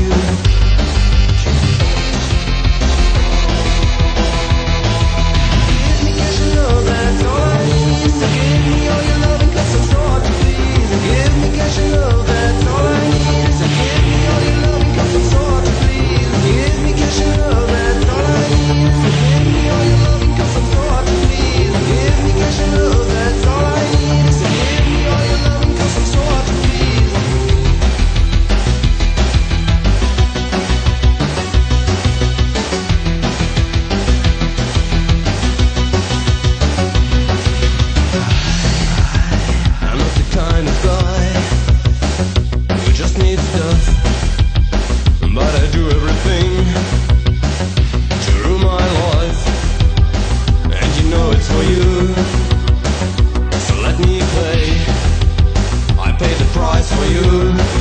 you. You